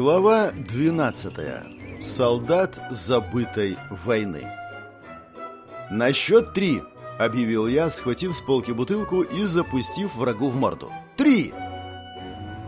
Глава 12. Солдат забытой войны. «На счет три!» – объявил я, схватив с полки бутылку и запустив врагу в морду. «Три!»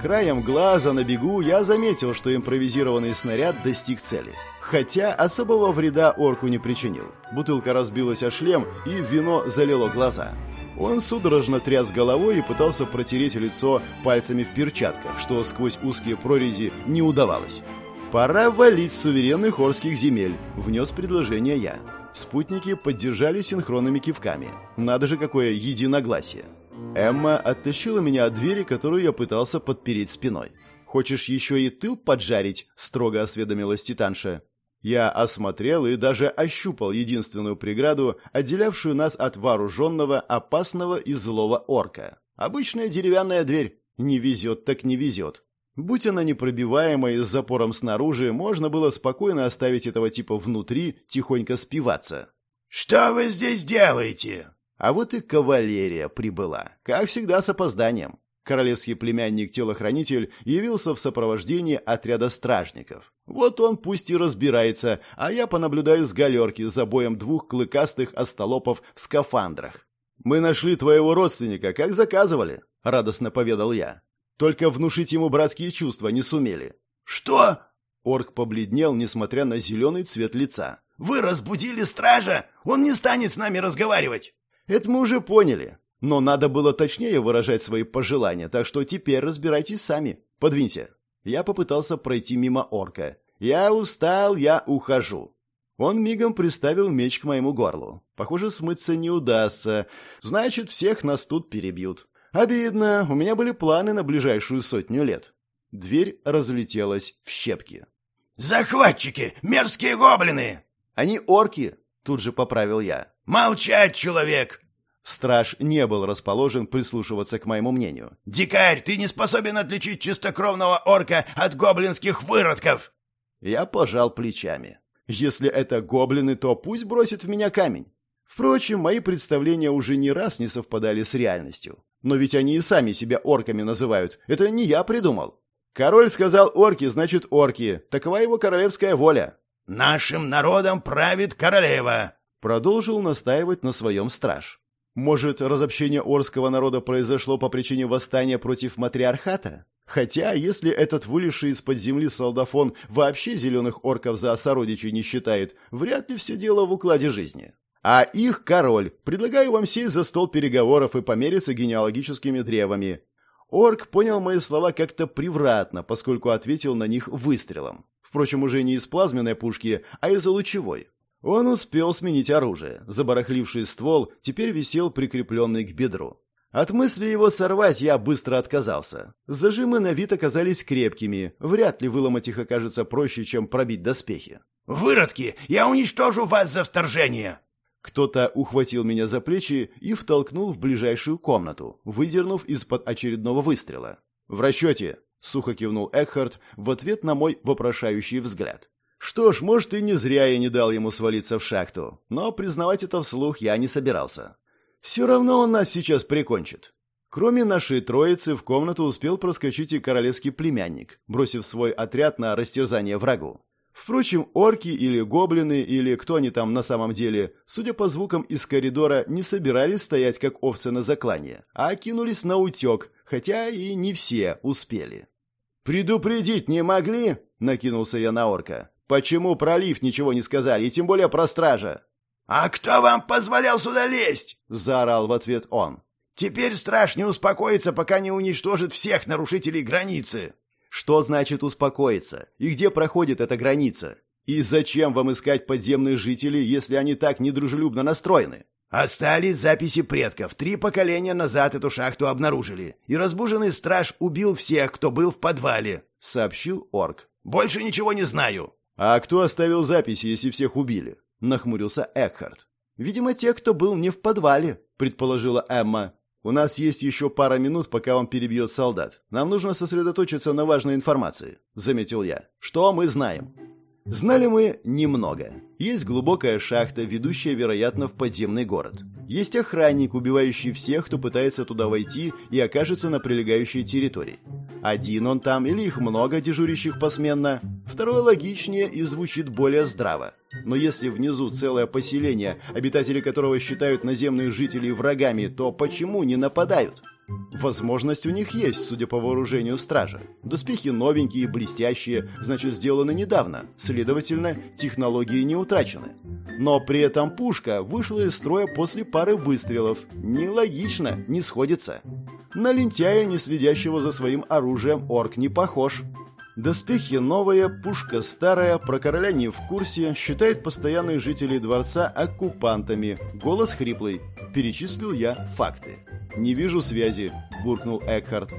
Краем глаза на бегу я заметил, что импровизированный снаряд достиг цели. Хотя особого вреда орку не причинил. Бутылка разбилась о шлем, и вино залило глаза. Он судорожно тряс головой и пытался протереть лицо пальцами в перчатках, что сквозь узкие прорези не удавалось. «Пора валить суверенных орских земель», — внес предложение я. Спутники поддержали синхронными кивками. Надо же, какое единогласие. Эмма оттащила меня от двери, которую я пытался подпереть спиной. «Хочешь еще и тыл поджарить?» — строго осведомилась Титанша. Я осмотрел и даже ощупал единственную преграду, отделявшую нас от вооруженного, опасного и злого орка. Обычная деревянная дверь. Не везет так не везет. Будь она непробиваемой с запором снаружи, можно было спокойно оставить этого типа внутри, тихонько спиваться. «Что вы здесь делаете?» А вот и кавалерия прибыла, как всегда с опозданием. Королевский племянник-телохранитель явился в сопровождении отряда стражников. Вот он пусть и разбирается, а я понаблюдаю с галерки за боем двух клыкастых остолопов в скафандрах. «Мы нашли твоего родственника, как заказывали», — радостно поведал я. «Только внушить ему братские чувства не сумели». «Что?» Орк побледнел, несмотря на зеленый цвет лица. «Вы разбудили стража? Он не станет с нами разговаривать!» Это мы уже поняли. Но надо было точнее выражать свои пожелания, так что теперь разбирайтесь сами. Подвинься. Я попытался пройти мимо орка. Я устал, я ухожу. Он мигом приставил меч к моему горлу. Похоже, смыться не удастся. Значит, всех нас тут перебьют. Обидно, у меня были планы на ближайшую сотню лет. Дверь разлетелась в щепки. «Захватчики! Мерзкие гоблины!» «Они орки!» — тут же поправил я. «Молчать, человек! Страж не был расположен прислушиваться к моему мнению. «Дикарь, ты не способен отличить чистокровного орка от гоблинских выродков!» Я пожал плечами. «Если это гоблины, то пусть бросит в меня камень». Впрочем, мои представления уже не раз не совпадали с реальностью. Но ведь они и сами себя орками называют. Это не я придумал. Король сказал орки, значит орки. Такова его королевская воля. «Нашим народом правит королева», — продолжил настаивать на своем страж. Может, разобщение орского народа произошло по причине восстания против матриархата? Хотя, если этот вылезший из-под земли солдафон вообще зеленых орков за сородичей не считает, вряд ли все дело в укладе жизни. А их король. Предлагаю вам сесть за стол переговоров и помериться генеалогическими древами. Орк понял мои слова как-то превратно, поскольку ответил на них выстрелом. Впрочем, уже не из плазменной пушки, а из лучевой. Он успел сменить оружие. Забарахливший ствол теперь висел прикрепленный к бедру. От мысли его сорвать я быстро отказался. Зажимы на вид оказались крепкими. Вряд ли выломать их окажется проще, чем пробить доспехи. «Выродки! Я уничтожу вас за вторжение!» Кто-то ухватил меня за плечи и втолкнул в ближайшую комнату, выдернув из-под очередного выстрела. «В расчете!» — сухо кивнул Экхард в ответ на мой вопрошающий взгляд. Что ж, может, и не зря я не дал ему свалиться в шахту, но признавать это вслух я не собирался. Все равно он нас сейчас прикончит. Кроме нашей троицы, в комнату успел проскочить и королевский племянник, бросив свой отряд на растерзание врагу. Впрочем, орки или гоблины, или кто они там на самом деле, судя по звукам из коридора, не собирались стоять как овцы на заклание, а кинулись на утек, хотя и не все успели. «Предупредить не могли?» — накинулся я на орка. Почему про лифт ничего не сказали, и тем более про стража? «А кто вам позволял сюда лезть?» — заорал в ответ он. «Теперь страж не успокоится, пока не уничтожит всех нарушителей границы». «Что значит успокоиться? И где проходит эта граница? И зачем вам искать подземных жителей, если они так недружелюбно настроены?» «Остались записи предков. Три поколения назад эту шахту обнаружили. И разбуженный страж убил всех, кто был в подвале», — сообщил орк. «Больше ничего не знаю». «А кто оставил записи, если всех убили?» — нахмурился Экхард. «Видимо, те, кто был не в подвале», — предположила Эмма. «У нас есть еще пара минут, пока он перебьет солдат. Нам нужно сосредоточиться на важной информации», — заметил я. «Что мы знаем?» Знали мы немного. Есть глубокая шахта, ведущая, вероятно, в подземный город. Есть охранник, убивающий всех, кто пытается туда войти и окажется на прилегающей территории. Один он там или их много дежурящих посменно. Второе логичнее и звучит более здраво. Но если внизу целое поселение, обитатели которого считают наземных жителей врагами, то почему не нападают? Возможность у них есть, судя по вооружению стража. Доспехи новенькие, блестящие, значит, сделаны недавно. Следовательно, технологии не утрачены. Но при этом пушка вышла из строя после пары выстрелов. Нелогично, не сходится. На лентяя, не следящего за своим оружием, орк не похож. Доспехи новые, пушка старая, про короля не в курсе, считает постоянных жителей дворца оккупантами. Голос хриплый. Перечислил я факты. «Не вижу связи», — буркнул Экхард.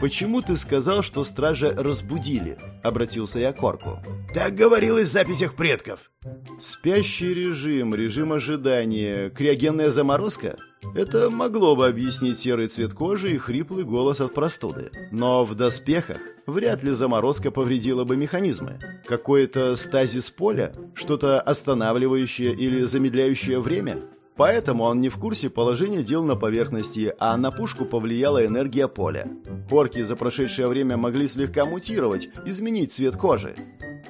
«Почему ты сказал, что стража разбудили?» — обратился я к Орку. «Так говорилось в записях предков». «Спящий режим, режим ожидания, криогенная заморозка?» Это могло бы объяснить серый цвет кожи и хриплый голос от простуды. Но в доспехах вряд ли заморозка повредила бы механизмы. Какое-то стазис поля? Что-то останавливающее или замедляющее время? Поэтому он не в курсе положения дел на поверхности, а на пушку повлияла энергия поля. Порки за прошедшее время могли слегка мутировать, изменить цвет кожи.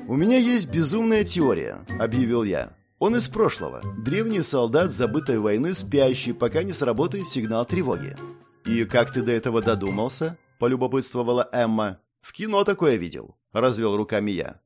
«У меня есть безумная теория», — объявил я. Он из прошлого. Древний солдат забытой войны, спящий, пока не сработает сигнал тревоги. «И как ты до этого додумался?» — полюбопытствовала Эмма. «В кино такое видел», — развел руками я.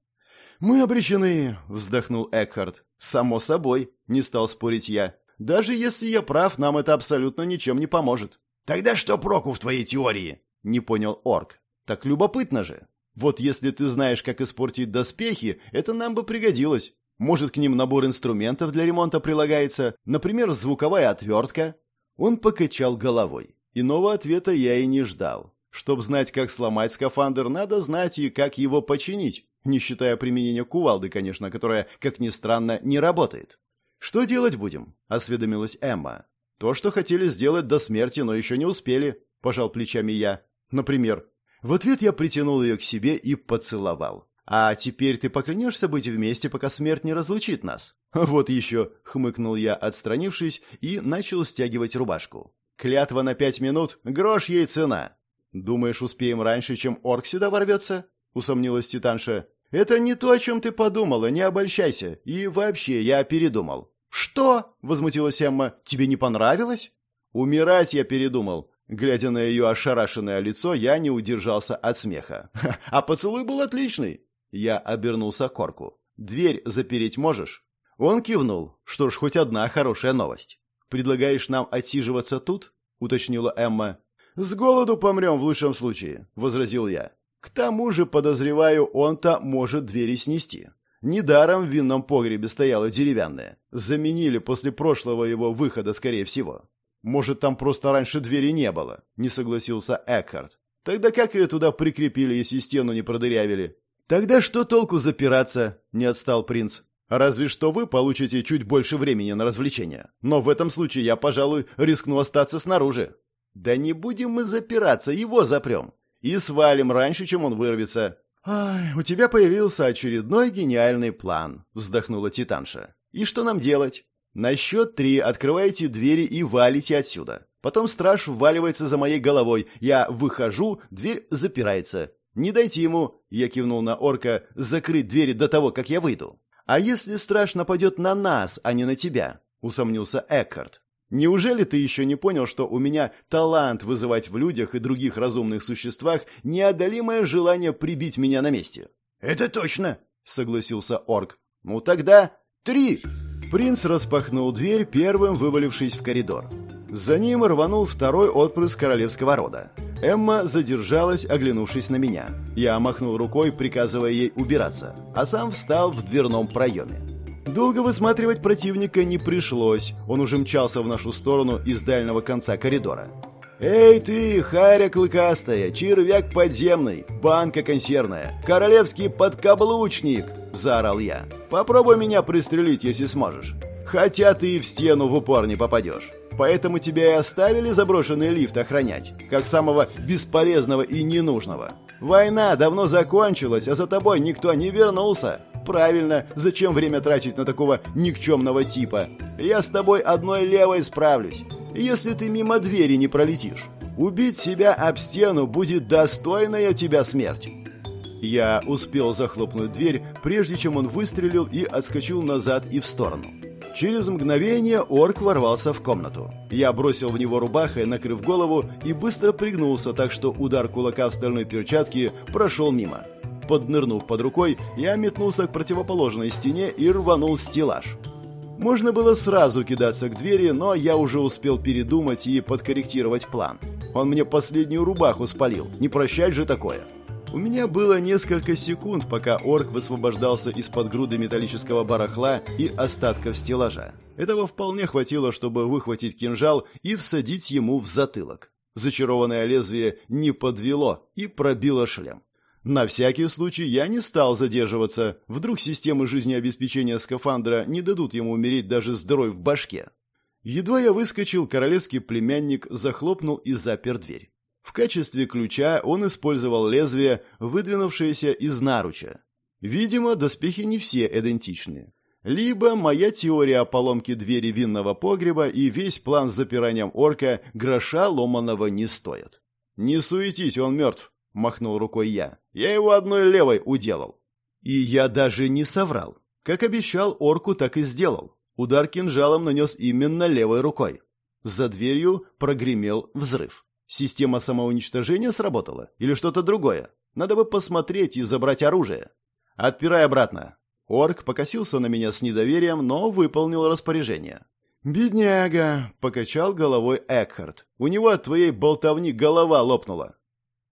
«Мы обречены», — вздохнул Экхард. «Само собой», — не стал спорить я. Даже если я прав, нам это абсолютно ничем не поможет. Тогда что проку в твоей теории? Не понял Орк. Так любопытно же. Вот если ты знаешь, как испортить доспехи, это нам бы пригодилось. Может, к ним набор инструментов для ремонта прилагается, например, звуковая отвертка? Он покачал головой. Иного ответа я и не ждал. Чтоб знать, как сломать скафандр, надо знать и как его починить, не считая применения кувалды, конечно, которая, как ни странно, не работает. «Что делать будем?» — осведомилась Эмма. «То, что хотели сделать до смерти, но еще не успели», — пожал плечами я. «Например». В ответ я притянул ее к себе и поцеловал. «А теперь ты поклянешься быть вместе, пока смерть не разлучит нас?» «Вот еще», — хмыкнул я, отстранившись, и начал стягивать рубашку. «Клятва на пять минут, грош ей цена». «Думаешь, успеем раньше, чем орк сюда ворвется?» — усомнилась Титанша. «Это не то, о чем ты подумала, не обольщайся. И вообще, я передумал. «Что?» — возмутилась Эмма. «Тебе не понравилось?» «Умирать я передумал». Глядя на ее ошарашенное лицо, я не удержался от смеха. «А поцелуй был отличный!» Я обернулся к Корку. «Дверь запереть можешь?» Он кивнул. «Что ж, хоть одна хорошая новость». «Предлагаешь нам отсиживаться тут?» — уточнила Эмма. «С голоду помрем в лучшем случае», — возразил я. «К тому же, подозреваю, он-то может двери снести». Недаром в винном погребе стояла деревянная. Заменили после прошлого его выхода, скорее всего. Может, там просто раньше двери не было, не согласился Экхард. Тогда как ее туда прикрепили, если стену не продырявили? Тогда что толку запираться? Не отстал принц. Разве что вы получите чуть больше времени на развлечения. Но в этом случае я, пожалуй, рискну остаться снаружи. Да не будем мы запираться, его запрем. И свалим раньше, чем он вырвется. «Ай, у тебя появился очередной гениальный план», — вздохнула Титанша. «И что нам делать?» «На счет три открываете двери и валите отсюда. Потом страж вваливается за моей головой. Я выхожу, дверь запирается. Не дайте ему, я кивнул на орка, закрыть двери до того, как я выйду. А если страж нападет на нас, а не на тебя? Усомнился Экхард. Неужели ты еще не понял, что у меня талант вызывать в людях и других разумных существах неодолимое желание прибить меня на месте? Это точно, согласился орк. Ну тогда три. Принц распахнул дверь, первым вывалившись в коридор. За ним рванул второй отпрыск королевского рода. Эмма задержалась, оглянувшись на меня. Я махнул рукой, приказывая ей убираться, а сам встал в дверном проеме. Долго высматривать противника не пришлось. Он уже мчался в нашу сторону из дальнего конца коридора. «Эй ты, харя клыкастая, червяк подземный, банка консервная, королевский подкаблучник!» – заорал я. «Попробуй меня пристрелить, если сможешь. Хотя ты и в стену в упор не попадешь. Поэтому тебя и оставили заброшенный лифт охранять, как самого бесполезного и ненужного. Война давно закончилась, а за тобой никто не вернулся. Правильно, зачем время тратить на такого никчемного типа? Я с тобой одной левой справлюсь, если ты мимо двери не пролетишь. Убить себя об стену будет достойная тебя смерть. Я успел захлопнуть дверь, прежде чем он выстрелил и отскочил назад и в сторону. Через мгновение орк ворвался в комнату. Я бросил в него рубахой, накрыв голову, и быстро пригнулся, так что удар кулака в стальной перчатке прошел мимо. Поднырнув под рукой, я метнулся к противоположной стене и рванул стеллаж. Можно было сразу кидаться к двери, но я уже успел передумать и подкорректировать план. Он мне последнюю рубаху спалил, не прощать же такое. У меня было несколько секунд, пока орк высвобождался из-под груды металлического барахла и остатков стеллажа. Этого вполне хватило, чтобы выхватить кинжал и всадить ему в затылок. Зачарованное лезвие не подвело и пробило шлем. На всякий случай я не стал задерживаться, вдруг системы жизнеобеспечения скафандра не дадут ему умереть даже с дырой в башке. Едва я выскочил, королевский племянник захлопнул и запер дверь. В качестве ключа он использовал лезвие, выдвинувшееся из наруча. Видимо, доспехи не все идентичны. Либо моя теория о поломке двери винного погреба и весь план с запиранием орка гроша ломаного не стоят. «Не суетись, он мертв», — махнул рукой я. «Я его одной левой уделал». И я даже не соврал. Как обещал орку, так и сделал. Удар кинжалом нанес именно левой рукой. За дверью прогремел взрыв. Система самоуничтожения сработала? Или что-то другое? Надо бы посмотреть и забрать оружие. Отпирай обратно. Орк покосился на меня с недоверием, но выполнил распоряжение. «Бедняга!» — покачал головой Экхард. «У него от твоей болтовни голова лопнула».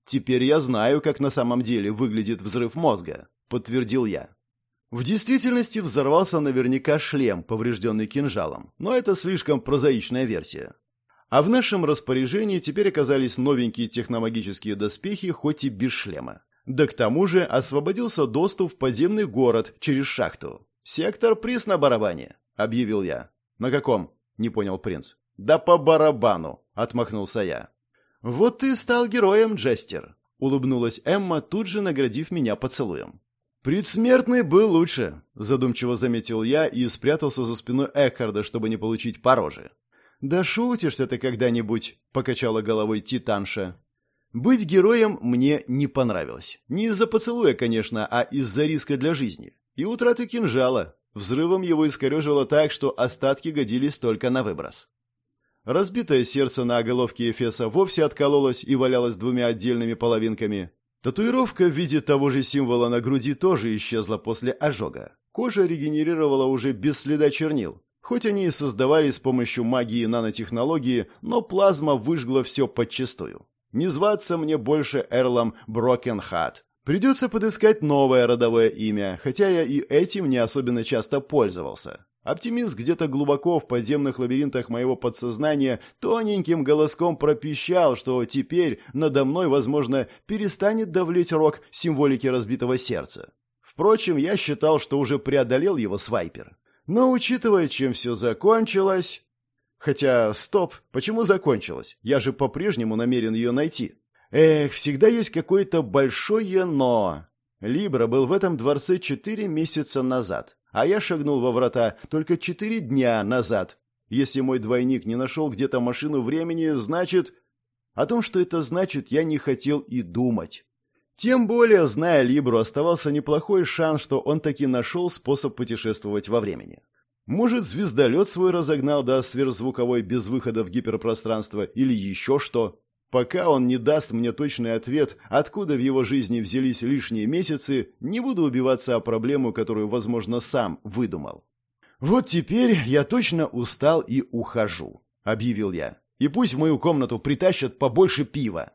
«Теперь я знаю, как на самом деле выглядит взрыв мозга», — подтвердил я. В действительности взорвался наверняка шлем, поврежденный кинжалом, но это слишком прозаичная версия. А в нашем распоряжении теперь оказались новенькие техномагические доспехи, хоть и без шлема. Да к тому же освободился доступ в подземный город через шахту. «Сектор приз на барабане», — объявил я. «На каком?» — не понял принц. «Да по барабану», — отмахнулся я. «Вот ты стал героем, Джестер», — улыбнулась Эмма, тут же наградив меня поцелуем. «Предсмертный был лучше», — задумчиво заметил я и спрятался за спиной Экхарда, чтобы не получить порожи. «Да шутишься ты когда-нибудь», — покачала головой Титанша. «Быть героем мне не понравилось. Не из-за поцелуя, конечно, а из-за риска для жизни. И утраты кинжала. Взрывом его искорежило так, что остатки годились только на выброс. Разбитое сердце на головке Эфеса вовсе откололось и валялось двумя отдельными половинками. Татуировка в виде того же символа на груди тоже исчезла после ожога. Кожа регенерировала уже без следа чернил, Хоть они и создавали с помощью магии нанотехнологии, но плазма выжгла все подчистую. Не зваться мне больше Эрлом Брокенхат. Придется подыскать новое родовое имя, хотя я и этим не особенно часто пользовался. Оптимист где-то глубоко в подземных лабиринтах моего подсознания тоненьким голоском пропищал, что теперь надо мной, возможно, перестанет давлеть рок символики разбитого сердца. Впрочем, я считал, что уже преодолел его свайпер. Но учитывая, чем все закончилось... Хотя, стоп, почему закончилось? Я же по-прежнему намерен ее найти. Эх, всегда есть какое-то большое «но». Либра был в этом дворце четыре месяца назад, а я шагнул во врата только четыре дня назад. Если мой двойник не нашел где-то машину времени, значит... О том, что это значит, я не хотел и думать. Тем более, зная Либру, оставался неплохой шанс, что он таки нашел способ путешествовать во времени. Может, звездолет свой разогнал до сверхзвуковой без выхода в гиперпространство или еще что. Пока он не даст мне точный ответ, откуда в его жизни взялись лишние месяцы, не буду убиваться о проблему, которую, возможно, сам выдумал. «Вот теперь я точно устал и ухожу», — объявил я. «И пусть в мою комнату притащат побольше пива».